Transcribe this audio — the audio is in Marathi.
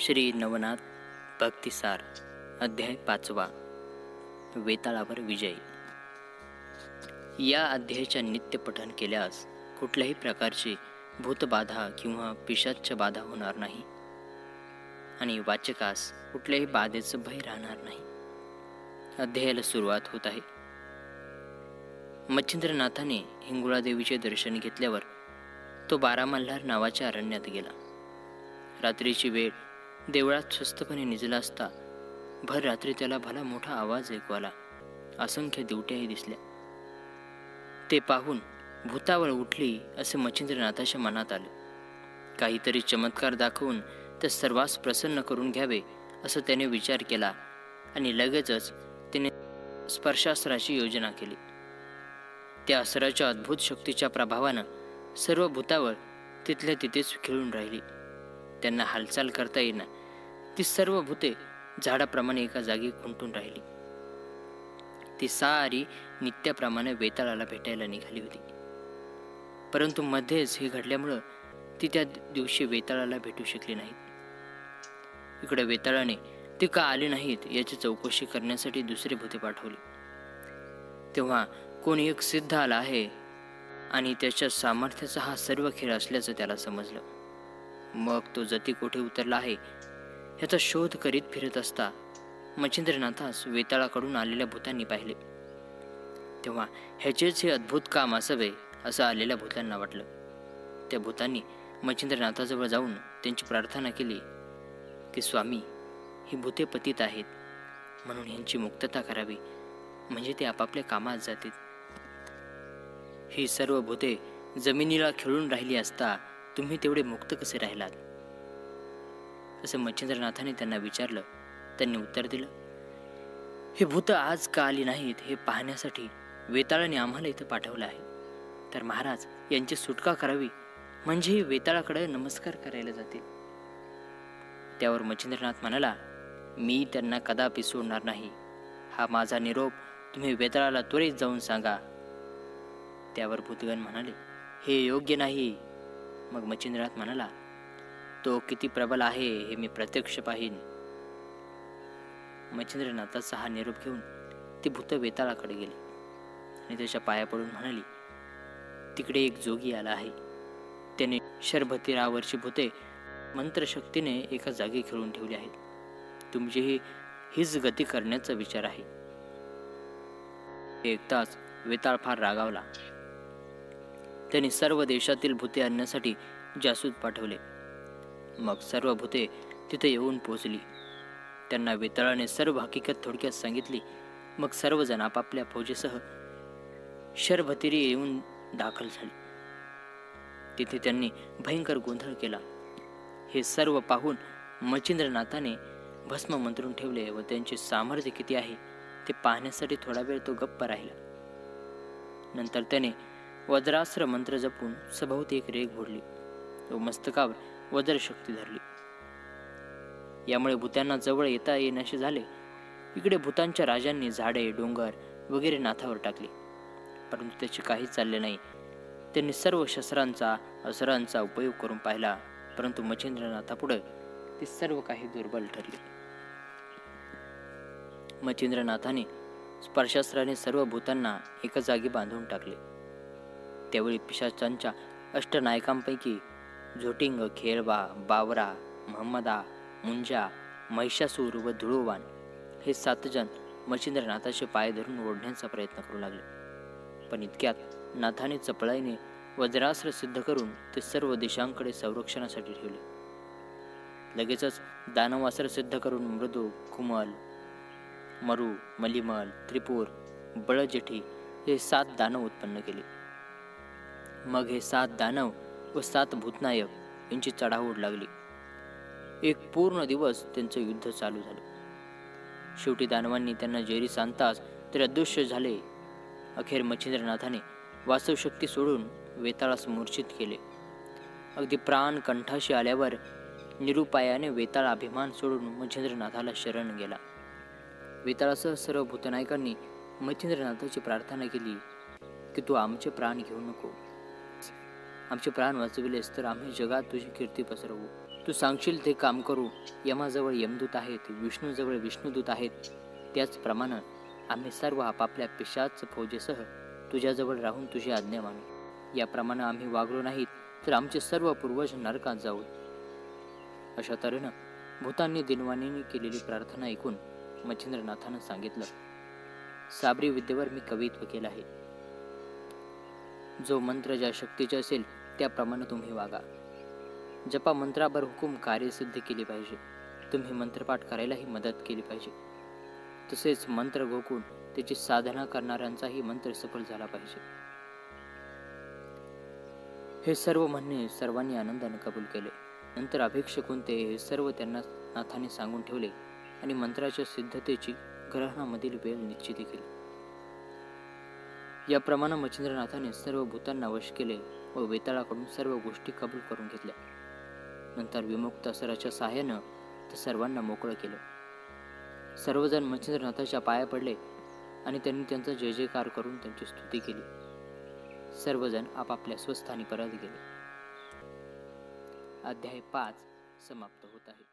श्री नवनाथ भक्तिसार अध्याय पाचवा वेताळावर विजय. या अध्यायाच्या नित्यपठण केल्यास कुठल्याही प्रकारची भूतबाधा किंवा पिशाच्च बाधा होणार नाही आणि वाचकास कुठल्याही बाधेचं भय राहणार नाही. अध्यायाला सुरुवात होत आहे. मच्छिंद्रनाथाने हिंगुळादेवीचे दर्शन घेतल्यावर तो बारा मल्हार नावाच्या अरण्यात गेला. रात्रीची वेळ देवळात स्वस्तपणे निजला असता भर रात्री त्याला भला मोठा आवाज ऐकू आला असंख्य दिवट्याही दिसल्या ते पाहून भूतावळ उठली असे मच्छिंद्रनाथाच्या मनात आले. काहीतरी चमत्कार दाखवून त्या सर्वांस प्रसन्न करून घ्यावे असं त्याने विचार केला आणि लगेचच त्याने स्पर्शास्त्राची योजना केली. त्या अस्त्राच्या अद्भुत शक्तीच्या प्रभावानं सर्व भूतावर तिथल्या तिथेच खिळून राहिली. त्यांना हालचाल करता येईना. ती सर्व भूते झाडाप्रमाणे एका जागी खुंटून राहिली. ती सारी नित्याप्रमाणे वेताळाला भेटायला निघाली होती. परंतु मध्येच हे घडल्यामुळं ती त्या दिवशी वेताळाला भेटू शकली नाहीत. इकडे वेताळाने ते का आले नाहीत? याची चौकशी करण्यासाठी दुसरे भूते पाठवले. तेव्हा कोणी एक सिद्ध आला आहे आणि त्याच्या सामर्थ्याचा हा सर्व खेळ असल्याचं त्याला समजलं. मग तो जती कोठे उतरला आहे ह्याचा शोध करीत फिरत असता मच्छिंद्रनाथास वेताळाकडून आलेल्या भूतांनी पाहिले. तेव्हा ह्याचेच हे अद्भुत काम असावे असं आलेल्या भूतांना वाटलं. त्या भूतांनी मच्छिंद्रनाथाजवळ जाऊन त्यांची प्रार्थना केली की स्वामी ही भूते पतित आहेत. म्हणून ह्यांची मुक्तता करावी. म्हणजे ते आपापल्या कामात जातील. ही सर्व भूते जमिनीला खेळून राहिली असता तुम्ही तेवढे मुक्त कसे राहिलात? असं मच्छिंद्रनाथाने त्यांना विचारलं. त्यांनी उत्तर दिलं हे भूत आज का आली नाहीत हे पाहण्यासाठी वेताळाने आम्हाला इथं पाठवलं आहे. तर महाराज यांची सुटका करावी म्हणजे वेताळाकडे नमस्कार करायला जातील. त्यावर मच्छिंद्रनाथ म्हणाला मी त्यांना कदापि सोडणार नाही. हा माझा निरोप तुम्ही वेताळाला त्वरित जाऊन सांगा. त्यावर भूतगण म्हणाले हे योग्य नाही. मग मच्छिंद्रनाथ म्हणाला तो किती प्रबल आहे हे मी प्रत्यक्ष पाहीन. मच्छिंद्रनाथाचा हा निरोप घेऊन ती भूत वेताळाकडे गेली. आणि त्याच्या पाया पडून म्हणाली तिकडे एक जोगी आला आहे. त्याने शरभतीरावरची भूते मंत्रशक्तीने एका जागी खेळून ठेवली आहेत. तुमचीही हीच गती करण्याचा विचार आहे. एकताच वेताळ फार रागावला. त्यांनी सर्व देशातील भूते आणण्यासाठी जासूद पाठवले. मग सर्व भूते तिथे येऊन पोचली त्यांना वेताळाने सर्व हकीकत थोडक्यात सांगितली. मग सर्वजण आपापल्या फौजेसह शरभतिरी येऊन दाखल झाली. तिथे त्यांनी भयंकर गोंधळ केला. हे सर्व पाहून मच्छिंद्रनाथाने भस्म मंत्रून ठेवले व त्यांचे सामर्थ्य किती आहे ते पाहण्यासाठी थोडा वेळ तो गप्प राहिला. नंतर त्याने वज्रास्त्र मंत्र जपून सभोवती एक रेग भोडली. व मस्तकावर वज्रशक्ती धरली. यामुळे भूतांना जवळ येता येण्याशी झाले. इकडे भूतांच्या राजांनी झाडे डोंगर वगैरे नाथावर टाकले. परंतु त्याचे काहीच चालले नाही. त्यांनी सर्व शस्त्रांचा असरांचा उपयोग करून पाहिला. परंतु मच्छिंद्रनाथापुढे ते सर्व काही दुर्बल ठरले. मच्छिंद्रनाथाने स्पर्शास्त्राने सर्व भूतांना एका जागी बांधून टाकले. त्यावेळी पिशाचांच्या अष्टनायकांपैकी झोटिंग खेळवा बावरा महम्मदा मुंजा महिषासूर व धुळोवान हे सातजण मच्छिंद्रनाथाचे पाय धरून ओढण्याचा प्रयत्न करू लागले. पण इतक्यात नाथाने चपळाईने वज्रास्त्र सिद्ध करून ते सर्व दिशांकडे संरक्षणासाठी ठेवले. लगेचच दानवास्त्र सिद्ध करून मृदू कुमल मरू मलिमल त्रिपूर बळजेठी हे सात दानव उत्पन्न केले. मग हे सात दानव व सात भूतनायक यांची चढाओढ लागली. एक पूर्ण दिवस त्यांचं युद्ध चालू झालं. शेवटी दानवांनी त्यांना जेरी सांगताच ते अदृश्य झाले. अखेर मच्छिंद्रनाथाने वास्तवशक्ती सोडून वेताळास मूर्छित केले. अगदी प्राण कंठाशी आल्यावर निरुपायाने वेताळ अभिमान सोडून मच्छिंद्रनाथाला शरण गेला. वेताळासह सर्व भूतनायकांनी मच्छिंद्रनाथाची प्रार्थना केली की तू आमचे प्राण घेऊ नको. आमचे प्राण वाचविलेस तर आम्ही जगात तुझी कीर्ती पसरवू. तू सांगशील ते काम करू. यमाजवळ यमदूत आहेत विष्णूजवळ विष्णुदूत आहेत. त्याचप्रमाणे आम्ही सर्व आपापल्या पिशाच फौजेसह तुझ्याजवळ राहून तुझी आज्ञा मानू. याप्रमाणे आम्ही वागलो नाहीत तर आमचे सर्व पूर्वज नरकात जाऊ. अशा तऱ्हेनं भूतांनी दिनवाणीने केलेली प्रार्थना ऐकून मच्छिंद्रनाथानं सांगितलं साबरी विद्येवर मी कवित्व केलं आहे. जो मंत्र ज्या शक्तीचे असेल त्याप्रमाणे तुम्ही वागा. जपा मंत्रावर हुकूम कार्यसिद्ध केली पाहिजे. तुम्ही मंत्रपाठ करायलाही मदत केली पाहिजे. तसेच मंत्र गोकून त्याची साधना करणाऱ्यांचाही मंत्र सफल झाला पाहिजे. हे सर्व म्हणणे सर्वांनी आनंदाने कबूल केले. नंतर अभिक्षकून ते हे सर्व त्यांना नाथाने सांगून ठेवले आणि मंत्राच्या सिद्धतेची ग्रहणामधील वेळ निश्चित केली. याप्रमाणे मच्छिंद्रनाथाने सर्व भूतांना वश केले व वेताळाकडून सर्व गोष्टी कबूल करून घेतल्या. नंतर विमुक्त असराच्या सहाय्यानं ते सर्वांना मोकळं केलं. सर्वजण मच्छिंद्रनाथाच्या पाया पडले आणि त्यांनी त्यांचा जय जयकार करून त्यांची स्तुती केली. सर्वजण आपापल्या स्वस्थानी परत गेले. अध्याय पाच समाप्त होत आहे.